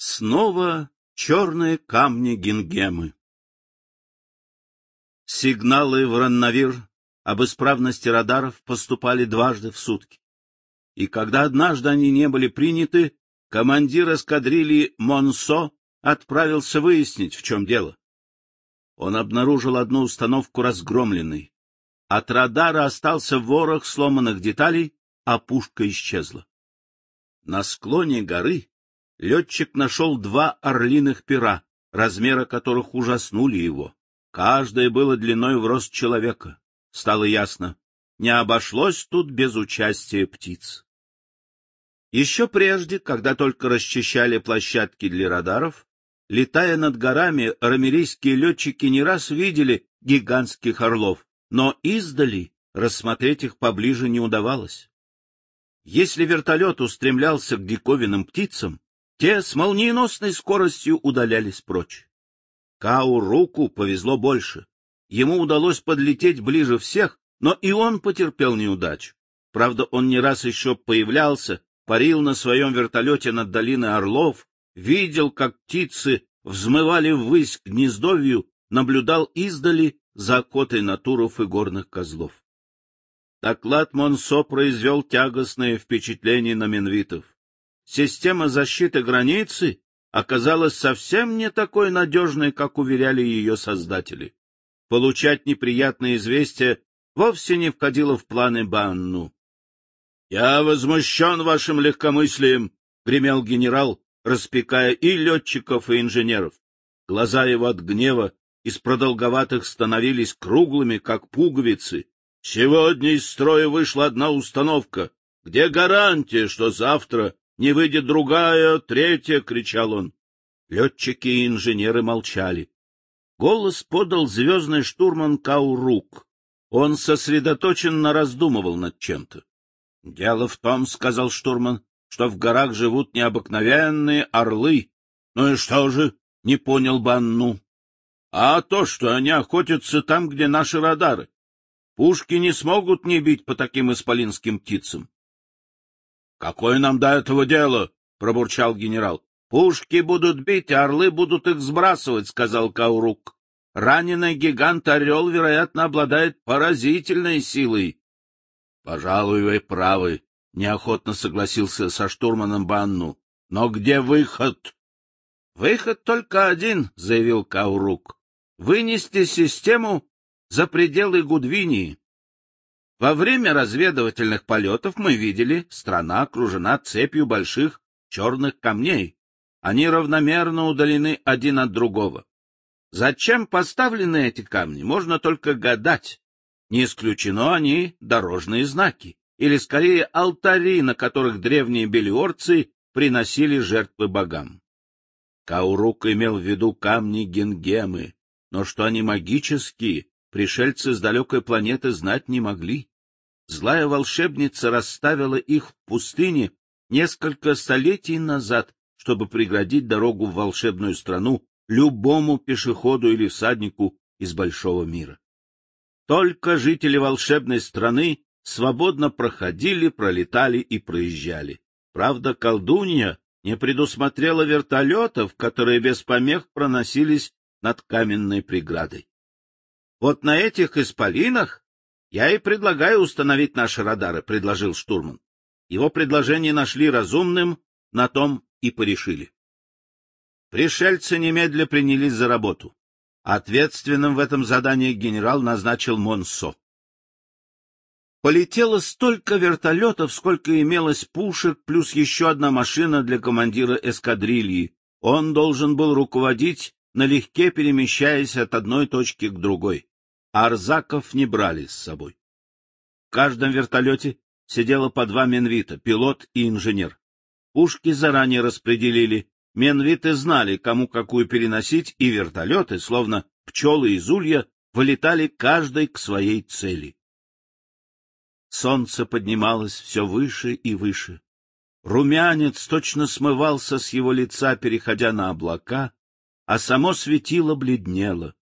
Снова черные камни Гингемы. Сигналы в Ранновир об исправности радаров поступали дважды в сутки. И когда однажды они не были приняты, командир эскадрильи Монсо отправился выяснить, в чем дело. Он обнаружил одну установку разгромленной. От радара остался ворох сломанных деталей, а пушка исчезла. На склоне горы летчик нашел два орлиных пера, размера которых ужаснули его. Каждое было длиной в рост человека. Стало ясно, не обошлось тут без участия птиц. Еще прежде, когда только расчищали площадки для радаров, летая над горами, рамерийские летчики не раз видели гигантских орлов, но издали рассмотреть их поближе не удавалось. Если вертолет устремлялся к диковинным птицам, те с молниеносной скоростью удалялись прочь. Кау руку повезло больше. Ему удалось подлететь ближе всех, но и он потерпел неудачу. Правда, он не раз еще появлялся, парил на своем вертолете над долиной Орлов, видел, как птицы взмывали ввысь к гнездовью, наблюдал издали за окотой натуров и горных козлов. Доклад Монсо произвел тягостное впечатление на Менвитов система защиты границы оказалась совсем не такой надежной, как уверяли ее создатели. Получать неприятные известия вовсе не входило в планы Банну. — Я возмущен вашим легкомыслием, — гремел генерал, распекая и летчиков, и инженеров. Глаза его от гнева из продолговатых становились круглыми, как пуговицы. Сегодня из строя вышла одна установка. Где гарантия, что завтра не выйдет другая, третья, — кричал он. Летчики и инженеры молчали. Голос подал звездный штурман Каурук. Он сосредоточенно раздумывал над чем-то. — Дело в том, — сказал штурман, — что в горах живут необыкновенные орлы. — Ну и что же? — не понял Банну. — А то, что они охотятся там, где наши радары. Пушки не смогут не бить по таким исполинским птицам. — Какое нам до этого дело? — пробурчал генерал. — Пушки будут бить, а орлы будут их сбрасывать, — сказал Каурук. Раненый гигант-орел, вероятно, обладает поразительной силой. — Пожалуй, вы правы, — неохотно согласился со штурманом Банну. — Но где выход? — Выход только один, — заявил Каурук. — Вынести систему за пределы Гудвинии. Во время разведывательных полетов мы видели, страна окружена цепью больших черных камней. Они равномерно удалены один от другого. Зачем поставлены эти камни, можно только гадать. Не исключено они дорожные знаки, или скорее алтари, на которых древние белиорцы приносили жертвы богам. Каурук имел в виду камни Генгемы, но что они магические, пришельцы с далекой планеты знать не могли. Злая волшебница расставила их в пустыне несколько столетий назад, чтобы преградить дорогу в волшебную страну любому пешеходу или всаднику из большого мира. Только жители волшебной страны свободно проходили, пролетали и проезжали. Правда, колдунья не предусмотрела вертолетов, которые без помех проносились над каменной преградой. Вот на этих исполинах я и предлагаю установить наши радары, — предложил штурман. Его предложение нашли разумным, на том и порешили. Пришельцы немедля принялись за работу. Ответственным в этом задании генерал назначил Монсо. Полетело столько вертолетов, сколько имелось пушек, плюс еще одна машина для командира эскадрильи. Он должен был руководить, налегке перемещаясь от одной точки к другой Арзаков не брали с собой. В каждом вертолете сидело по два менвита, пилот и инженер. Пушки заранее распределили, менвиты знали, кому какую переносить, и вертолеты, словно пчелы из улья, вылетали каждый к своей цели. Солнце поднималось все выше и выше. Румянец точно смывался с его лица, переходя на облака, а само светило бледнело.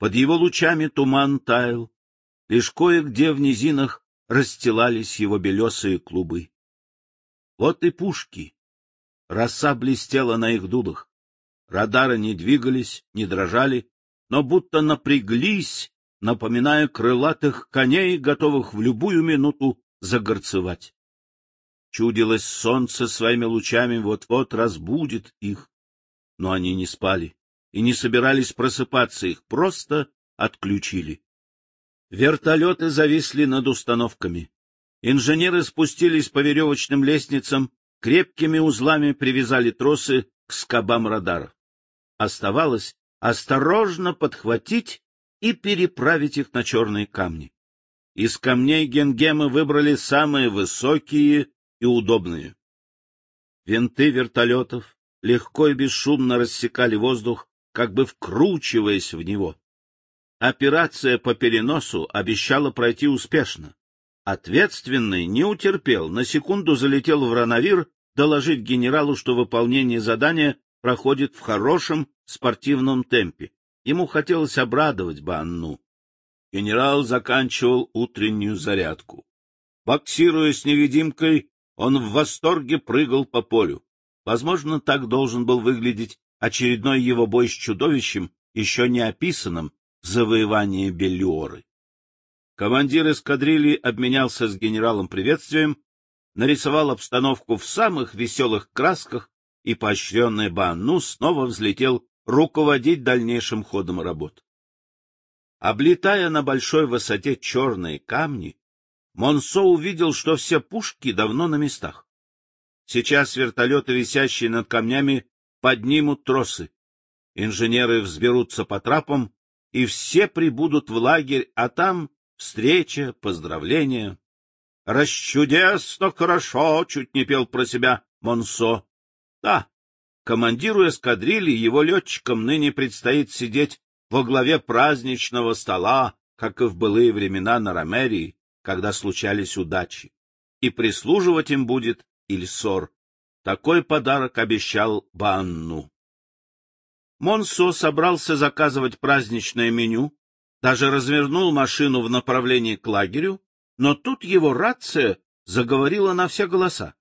Под его лучами туман таял, лишь кое-где в низинах расстилались его белесые клубы. Вот и пушки. Роса блестела на их дулах. Радары не двигались, не дрожали, но будто напряглись, напоминая крылатых коней, готовых в любую минуту загорцевать. Чудилось, солнце своими лучами вот-вот разбудит их, но они не спали и не собирались просыпаться, их просто отключили. Вертолеты зависли над установками. Инженеры спустились по веревочным лестницам, крепкими узлами привязали тросы к скобам радаров. Оставалось осторожно подхватить и переправить их на черные камни. Из камней Генгемы выбрали самые высокие и удобные. Винты вертолетов легко и бесшумно рассекали воздух, как бы вкручиваясь в него. Операция по переносу обещала пройти успешно. Ответственный не утерпел, на секунду залетел в Ранавир доложить генералу, что выполнение задания проходит в хорошем спортивном темпе. Ему хотелось обрадовать Банну. Генерал заканчивал утреннюю зарядку. Боксируя с невидимкой, он в восторге прыгал по полю. Возможно, так должен был выглядеть очередной его бой с чудовищем, еще не описанным в завоевании Беллиоры. Командир эскадрильи обменялся с генералом приветствием, нарисовал обстановку в самых веселых красках и, поощренный Банну, снова взлетел руководить дальнейшим ходом работ. Облетая на большой высоте черные камни, Монсо увидел, что все пушки давно на местах. Сейчас вертолеты, висящие над камнями, поднимут тросы. Инженеры взберутся по трапам, и все прибудут в лагерь, а там встреча, поздравления. «Расчудесно хорошо!» — чуть не пел про себя Монсо. Да, командиру эскадрильи его летчикам ныне предстоит сидеть во главе праздничного стола, как и в былые времена на Ромерии, когда случались удачи. И прислуживать им будет Ильсор. Такой подарок обещал Банну. Монсо собрался заказывать праздничное меню, даже развернул машину в направлении к лагерю, но тут его рация заговорила на все голоса.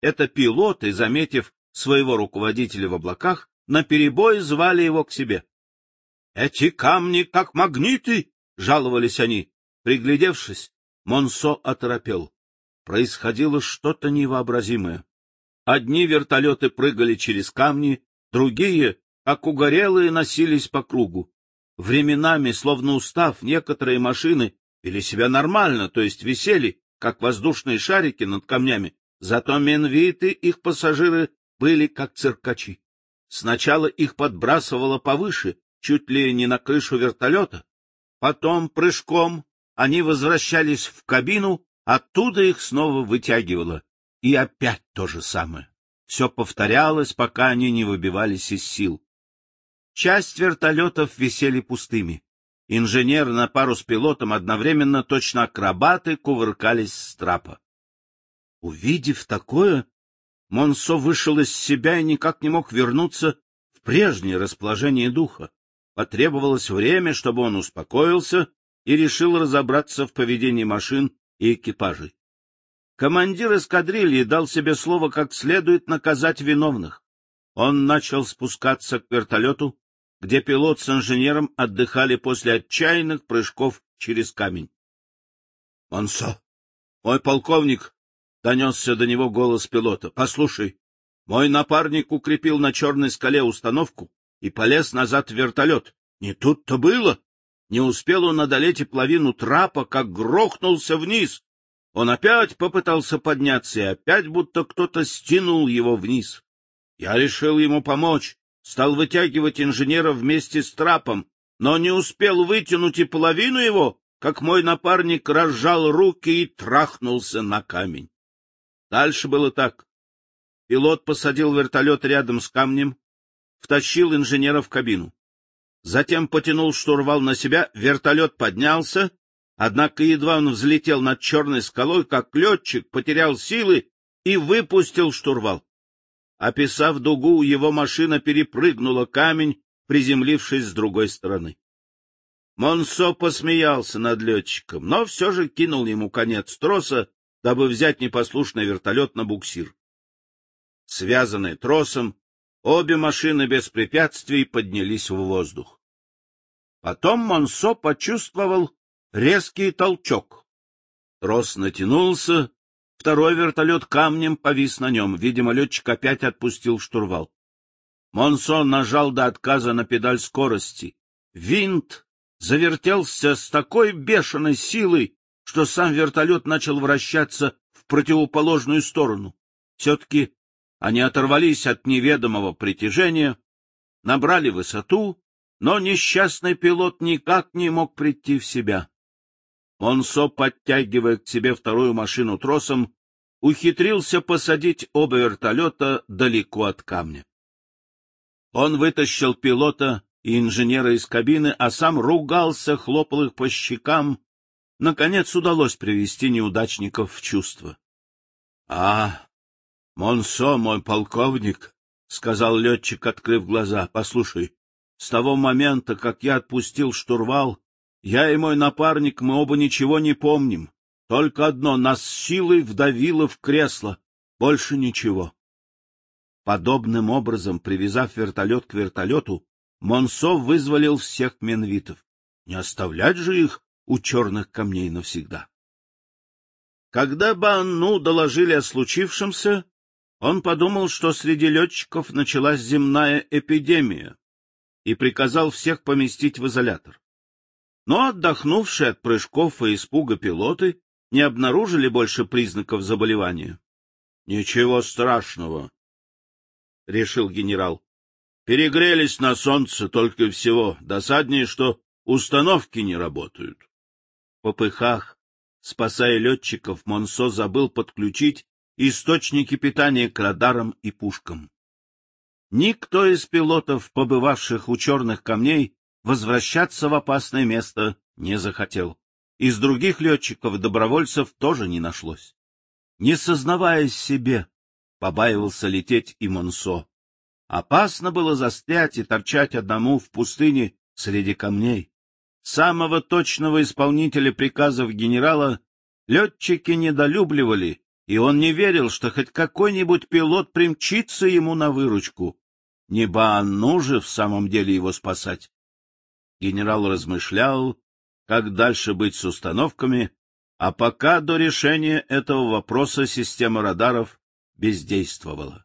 Это пилоты, заметив своего руководителя в облаках, наперебой звали его к себе. — Эти камни как магниты! — жаловались они. Приглядевшись, Монсо оторопел. Происходило что-то невообразимое. Одни вертолеты прыгали через камни, другие, как угорелые, носились по кругу. Временами, словно устав, некоторые машины вели себя нормально, то есть висели, как воздушные шарики над камнями, зато Менвиты, их пассажиры, были как циркачи. Сначала их подбрасывало повыше, чуть ли не на крышу вертолета. Потом прыжком они возвращались в кабину, оттуда их снова вытягивало. И опять то же самое. Все повторялось, пока они не выбивались из сил. Часть вертолетов висели пустыми. Инженер на пару с пилотом одновременно, точно акробаты, кувыркались с трапа. Увидев такое, Монсо вышел из себя и никак не мог вернуться в прежнее расположение духа. Потребовалось время, чтобы он успокоился и решил разобраться в поведении машин и экипажей. Командир эскадрильи дал себе слово как следует наказать виновных. Он начал спускаться к вертолету, где пилот с инженером отдыхали после отчаянных прыжков через камень. — Монсо, мой полковник, — донесся до него голос пилота. — Послушай, мой напарник укрепил на черной скале установку и полез назад в вертолет. Не тут-то было. Не успел он одолеть и половину трапа, как грохнулся вниз. Он опять попытался подняться, и опять будто кто-то стянул его вниз. Я решил ему помочь, стал вытягивать инженера вместе с трапом, но не успел вытянуть и половину его, как мой напарник разжал руки и трахнулся на камень. Дальше было так. Пилот посадил вертолет рядом с камнем, втащил инженера в кабину. Затем потянул штурвал на себя, вертолет поднялся, однако едва он взлетел над черной скалой, как летчик потерял силы и выпустил штурвал. Описав дугу, его машина перепрыгнула камень, приземлившись с другой стороны. Монсо посмеялся над летчиком, но все же кинул ему конец троса дабы взять непослушный вертолет на буксир. Связанные тросом, обе машины без препятствий поднялись в воздух. Потом Монсо почувствовал резкий толчок. Трос натянулся, второй вертолет камнем повис на нем. Видимо, летчик опять отпустил штурвал. Монсо нажал до отказа на педаль скорости. Винт завертелся с такой бешеной силой, что сам вертолет начал вращаться в противоположную сторону. Все-таки они оторвались от неведомого притяжения, набрали высоту, но несчастный пилот никак не мог прийти в себя. Монсо, подтягивая к себе вторую машину тросом, ухитрился посадить оба вертолета далеко от камня. Он вытащил пилота и инженера из кабины, а сам ругался, хлопал их по щекам. Наконец удалось привести неудачников в чувство. — А, Монсо, мой полковник, — сказал летчик, открыв глаза, — послушай, с того момента, как я отпустил штурвал, я и мой напарник, мы оба ничего не помним. Только одно — нас силой вдавило в кресло. Больше ничего. Подобным образом, привязав вертолет к вертолету, Монсо вызволил всех менвитов. Не оставлять же их у черных камней навсегда. Когда Банну доложили о случившемся, он подумал, что среди летчиков началась земная эпидемия, и приказал всех поместить в изолятор. Но отдохнувшие от прыжков и испуга пилоты не обнаружили больше признаков заболевания. — Ничего страшного, — решил генерал. — Перегрелись на солнце только всего. Досаднее, что установки не работают. По пыхах, спасая летчиков, Монсо забыл подключить источники питания к радарам и пушкам. Никто из пилотов, побывавших у черных камней, возвращаться в опасное место не захотел. Из других летчиков-добровольцев тоже не нашлось. Не сознаваясь себе, побаивался лететь и Монсо. Опасно было застрять и торчать одному в пустыне среди камней. Самого точного исполнителя приказов генерала летчики недолюбливали, и он не верил, что хоть какой-нибудь пилот примчится ему на выручку. Не Баанну же в самом деле его спасать. Генерал размышлял, как дальше быть с установками, а пока до решения этого вопроса система радаров бездействовала.